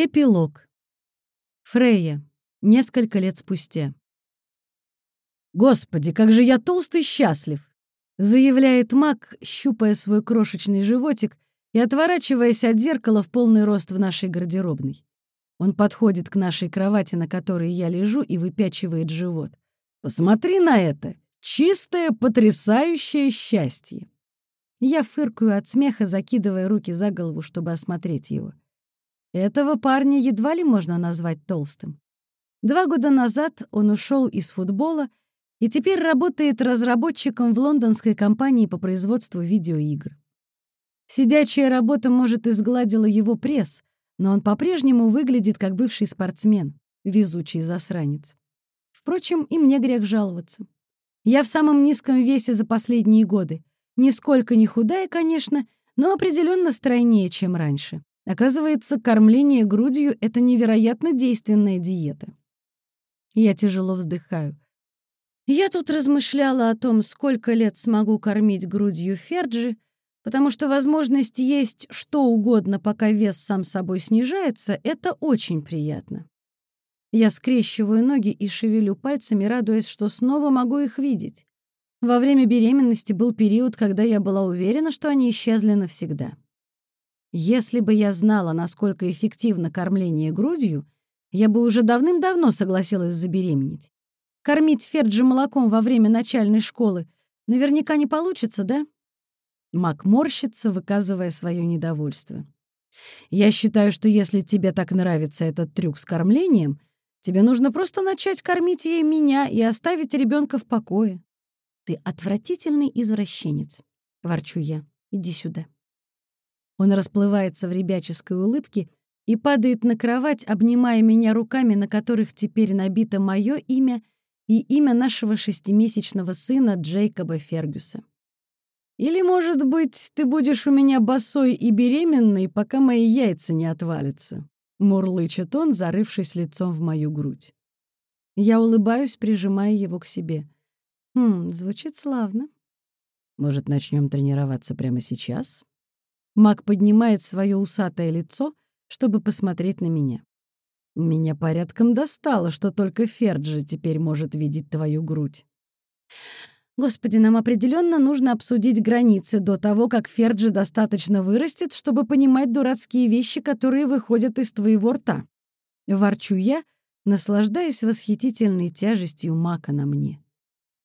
Эпилог. Фрейя. Несколько лет спустя. «Господи, как же я толстый счастлив!» — заявляет Мак, щупая свой крошечный животик и отворачиваясь от зеркала в полный рост в нашей гардеробной. Он подходит к нашей кровати, на которой я лежу, и выпячивает живот. «Посмотри на это! Чистое, потрясающее счастье!» Я фыркаю от смеха, закидывая руки за голову, чтобы осмотреть его. Этого парня едва ли можно назвать толстым. Два года назад он ушел из футбола и теперь работает разработчиком в лондонской компании по производству видеоигр. Сидячая работа, может, изгладила его пресс, но он по-прежнему выглядит как бывший спортсмен, везучий засранец. Впрочем, и мне грех жаловаться. Я в самом низком весе за последние годы. Нисколько не худая, конечно, но определенно стройнее, чем раньше. Оказывается, кормление грудью — это невероятно действенная диета. Я тяжело вздыхаю. Я тут размышляла о том, сколько лет смогу кормить грудью Ферджи, потому что возможность есть что угодно, пока вес сам собой снижается, это очень приятно. Я скрещиваю ноги и шевелю пальцами, радуясь, что снова могу их видеть. Во время беременности был период, когда я была уверена, что они исчезли навсегда. Если бы я знала, насколько эффективно кормление грудью, я бы уже давным-давно согласилась забеременеть. Кормить Ферджи молоком во время начальной школы наверняка не получится, да? Мак морщится, выказывая свое недовольство. Я считаю, что если тебе так нравится этот трюк с кормлением, тебе нужно просто начать кормить ей меня и оставить ребенка в покое. Ты отвратительный извращенец, ворчу я. Иди сюда. Он расплывается в ребяческой улыбке и падает на кровать, обнимая меня руками, на которых теперь набито мое имя и имя нашего шестимесячного сына Джейкоба Фергюса. Или, может быть, ты будешь у меня босой и беременной, пока мои яйца не отвалятся?» — мурлычет он, зарывшись лицом в мою грудь. Я улыбаюсь, прижимая его к себе. «Хм, звучит славно. Может, начнем тренироваться прямо сейчас?» Мак поднимает свое усатое лицо, чтобы посмотреть на меня. «Меня порядком достало, что только Ферджи теперь может видеть твою грудь». Господи, нам определенно нужно обсудить границы до того, как Ферджи достаточно вырастет, чтобы понимать дурацкие вещи, которые выходят из твоего рта. Ворчу я, наслаждаясь восхитительной тяжестью Мака на мне.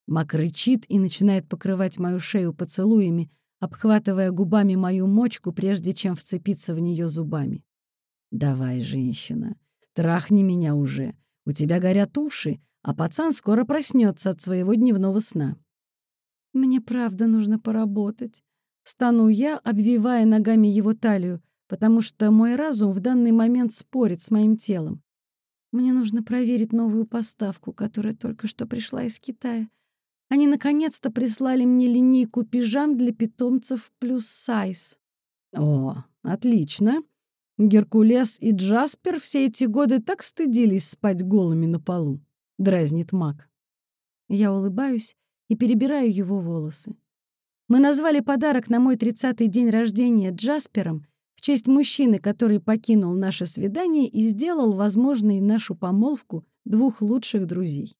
Мак рычит и начинает покрывать мою шею поцелуями, обхватывая губами мою мочку, прежде чем вцепиться в нее зубами. «Давай, женщина, трахни меня уже. У тебя горят уши, а пацан скоро проснется от своего дневного сна». «Мне правда нужно поработать». Стану я, обвивая ногами его талию, потому что мой разум в данный момент спорит с моим телом. Мне нужно проверить новую поставку, которая только что пришла из Китая. Они наконец-то прислали мне линейку пижам для питомцев плюс сайз. О, отлично. Геркулес и Джаспер все эти годы так стыдились спать голыми на полу. Дразнит маг. Я улыбаюсь и перебираю его волосы. Мы назвали подарок на мой тридцатый день рождения Джаспером в честь мужчины, который покинул наше свидание и сделал возможной нашу помолвку двух лучших друзей.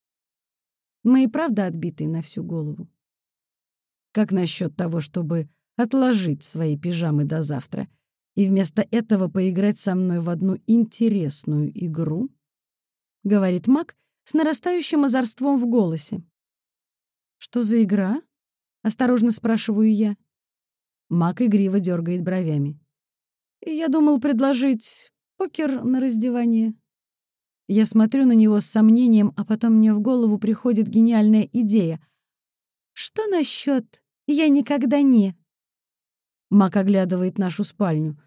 Мы и правда отбитые на всю голову. Как насчет того, чтобы отложить свои пижамы до завтра и вместо этого поиграть со мной в одну интересную игру? Говорит Мак с нарастающим озорством в голосе. Что за игра? Осторожно спрашиваю я. Мак игриво дергает бровями. Я думал предложить покер на раздевание. Я смотрю на него с сомнением, а потом мне в голову приходит гениальная идея. «Что насчет «я никогда не»?» Мак оглядывает нашу спальню.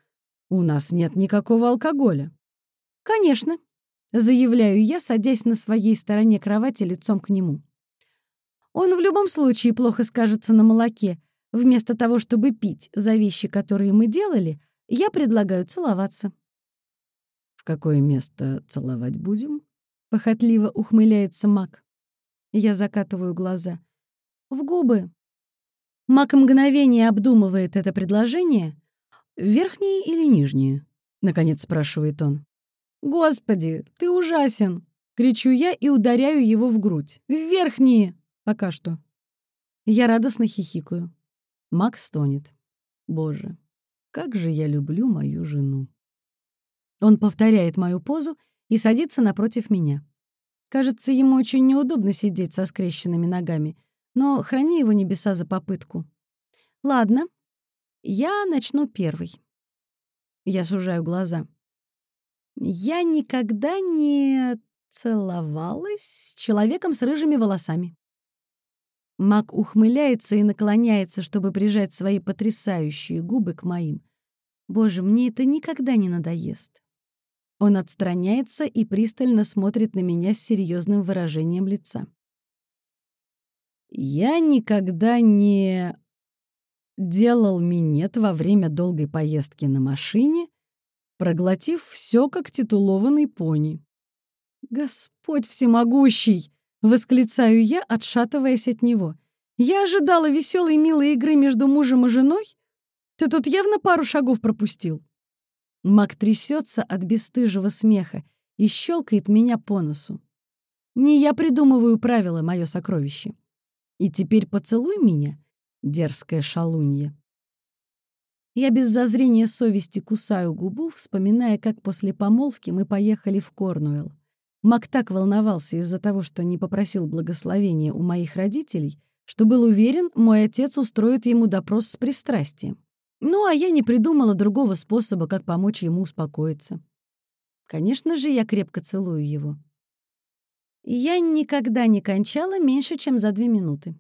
«У нас нет никакого алкоголя». «Конечно», — заявляю я, садясь на своей стороне кровати лицом к нему. «Он в любом случае плохо скажется на молоке. Вместо того, чтобы пить за вещи, которые мы делали, я предлагаю целоваться» какое место целовать будем?» — похотливо ухмыляется Мак. Я закатываю глаза. «В губы». Мак мгновение обдумывает это предложение. «Верхние или нижние?» — наконец спрашивает он. «Господи, ты ужасен!» — кричу я и ударяю его в грудь. «Верхние!» «Пока что». Я радостно хихикаю. Макс стонет. «Боже, как же я люблю мою жену!» Он повторяет мою позу и садится напротив меня. Кажется, ему очень неудобно сидеть со скрещенными ногами, но храни его небеса за попытку. Ладно, я начну первый. Я сужаю глаза. Я никогда не целовалась с человеком с рыжими волосами. Мак ухмыляется и наклоняется, чтобы прижать свои потрясающие губы к моим. Боже, мне это никогда не надоест. Он отстраняется и пристально смотрит на меня с серьезным выражением лица. Я никогда не делал минет во время долгой поездки на машине, проглотив все как титулованный пони. «Господь всемогущий!» — восклицаю я, отшатываясь от него. «Я ожидала веселой милой игры между мужем и женой? Ты тут явно пару шагов пропустил». Мак трясется от бесстыжего смеха и щелкает меня по носу. Не я придумываю правила, мое сокровище. И теперь поцелуй меня, дерзкая шалунья. Я без зазрения совести кусаю губу, вспоминая, как после помолвки мы поехали в Корнуэлл. Мак так волновался из-за того, что не попросил благословения у моих родителей, что был уверен, мой отец устроит ему допрос с пристрастием. Ну, а я не придумала другого способа, как помочь ему успокоиться. Конечно же, я крепко целую его. Я никогда не кончала меньше, чем за две минуты.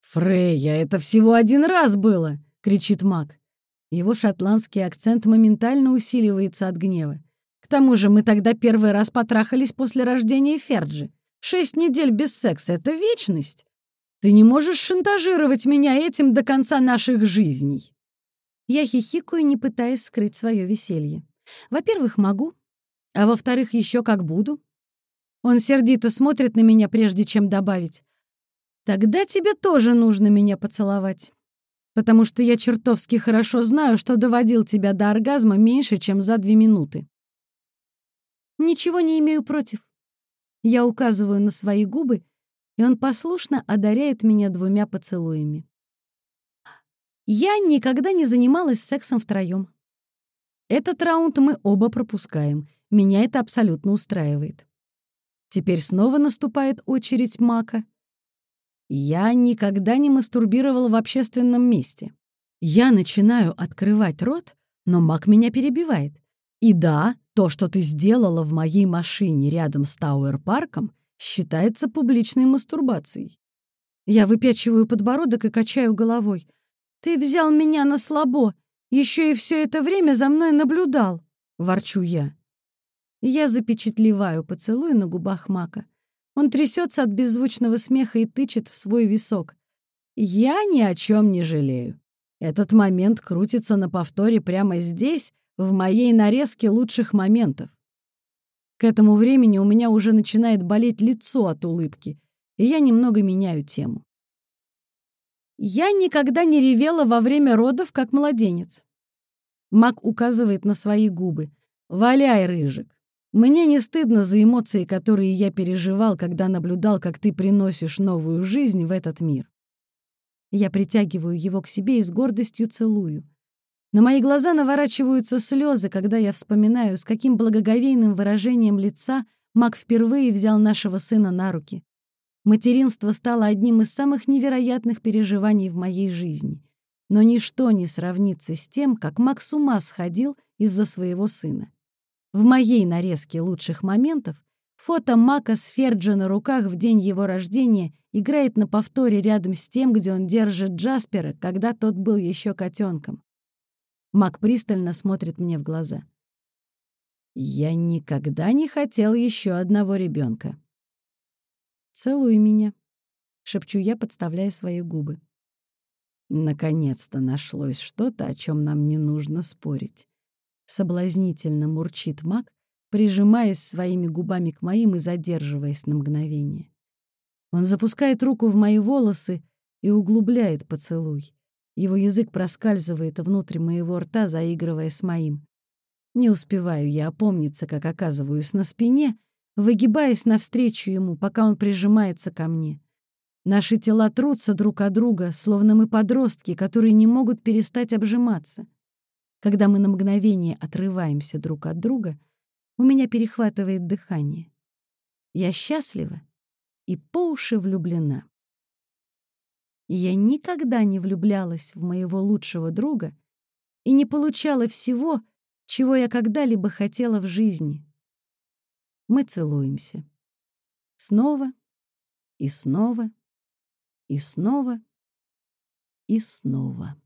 «Фрейя, это всего один раз было!» — кричит маг. Его шотландский акцент моментально усиливается от гнева. К тому же мы тогда первый раз потрахались после рождения Ферджи. Шесть недель без секса — это вечность. Ты не можешь шантажировать меня этим до конца наших жизней. Я хихикаю, не пытаясь скрыть свое веселье. Во-первых, могу, а во-вторых, еще как буду. Он сердито смотрит на меня, прежде чем добавить. Тогда тебе тоже нужно меня поцеловать. Потому что я чертовски хорошо знаю, что доводил тебя до оргазма меньше, чем за две минуты. Ничего не имею против. Я указываю на свои губы, и он послушно одаряет меня двумя поцелуями. Я никогда не занималась сексом втроем. Этот раунд мы оба пропускаем. Меня это абсолютно устраивает. Теперь снова наступает очередь Мака. Я никогда не мастурбировала в общественном месте. Я начинаю открывать рот, но Мак меня перебивает. И да, то, что ты сделала в моей машине рядом с Тауэр-парком, считается публичной мастурбацией. Я выпячиваю подбородок и качаю головой — «Ты взял меня на слабо, еще и все это время за мной наблюдал», — ворчу я. Я запечатлеваю поцелуй на губах Мака. Он трясется от беззвучного смеха и тычет в свой висок. Я ни о чем не жалею. Этот момент крутится на повторе прямо здесь, в моей нарезке лучших моментов. К этому времени у меня уже начинает болеть лицо от улыбки, и я немного меняю тему. Я никогда не ревела во время родов, как младенец. Мак указывает на свои губы. «Валяй, рыжик! Мне не стыдно за эмоции, которые я переживал, когда наблюдал, как ты приносишь новую жизнь в этот мир». Я притягиваю его к себе и с гордостью целую. На мои глаза наворачиваются слезы, когда я вспоминаю, с каким благоговейным выражением лица Мак впервые взял нашего сына на руки. Материнство стало одним из самых невероятных переживаний в моей жизни. Но ничто не сравнится с тем, как Макс с ума сходил из-за своего сына. В моей нарезке лучших моментов фото Мака с Ферджи на руках в день его рождения играет на повторе рядом с тем, где он держит Джаспера, когда тот был еще котенком. Мак пристально смотрит мне в глаза. «Я никогда не хотел еще одного ребенка. «Целуй меня», — шепчу я, подставляя свои губы. Наконец-то нашлось что-то, о чем нам не нужно спорить. Соблазнительно мурчит маг, прижимаясь своими губами к моим и задерживаясь на мгновение. Он запускает руку в мои волосы и углубляет поцелуй. Его язык проскальзывает внутрь моего рта, заигрывая с моим. Не успеваю я опомниться, как оказываюсь на спине, выгибаясь навстречу ему, пока он прижимается ко мне. Наши тела трутся друг от друга, словно мы подростки, которые не могут перестать обжиматься. Когда мы на мгновение отрываемся друг от друга, у меня перехватывает дыхание. Я счастлива и по уши влюблена. Я никогда не влюблялась в моего лучшего друга и не получала всего, чего я когда-либо хотела в жизни. Мы целуемся. Снова и снова и снова и снова.